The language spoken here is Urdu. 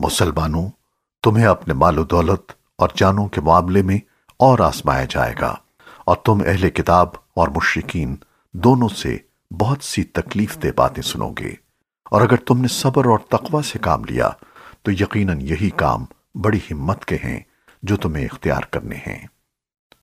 مسلمانوں، تمہیں اپنے مال و دولت اور جانوں کے معاملے میں اور آزمایا جائے گا۔ اور تم اہل کتاب اور مشرقین دونوں سے بہت سی تکلیف دہ باتیں سنو گے۔ اور اگر تم نے صبر اور تقوی سے کام لیا، تو یقیناً یہی کام بڑی ہمت کے ہیں جو تمہیں اختیار کرنے ہیں۔